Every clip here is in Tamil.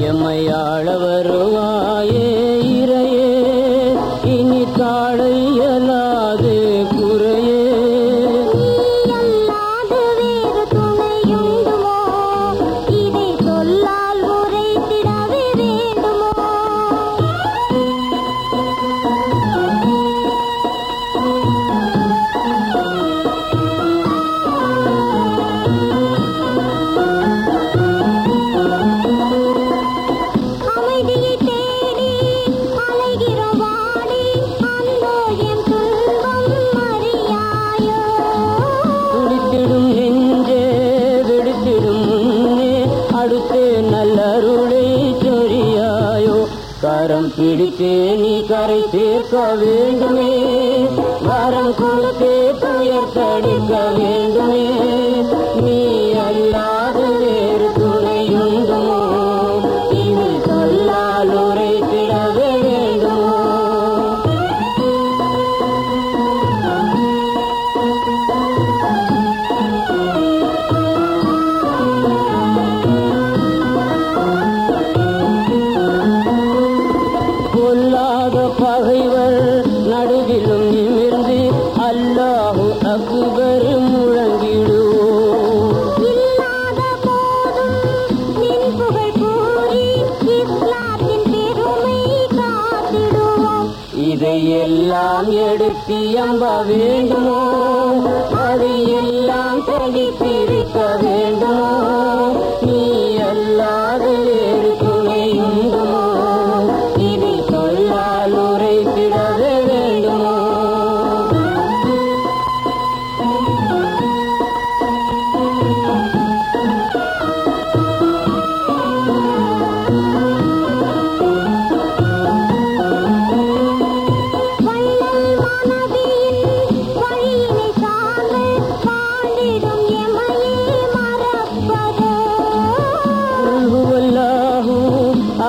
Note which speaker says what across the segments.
Speaker 1: எம்மையாள வருவாயே இறையே இனி தாழ கரம் பிடித்தே நீ கரை சேர்க்க வேண்டுமே. வரம் கொடுத்தே துயர் தடுக்க வேண்டும். பொல்லாத பகைவர் நடுவிலும் நிமிர்ந்து அல்லாஹு அக்பர் முழங்கிடுவோம்.
Speaker 2: இல்லாத
Speaker 1: இதையெல்லாம் எடுத்து எம்ப வேண்டுமோ? அதையெல்லாம் தெளித்திருக்க வேண்டுமோ?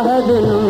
Speaker 1: है दिल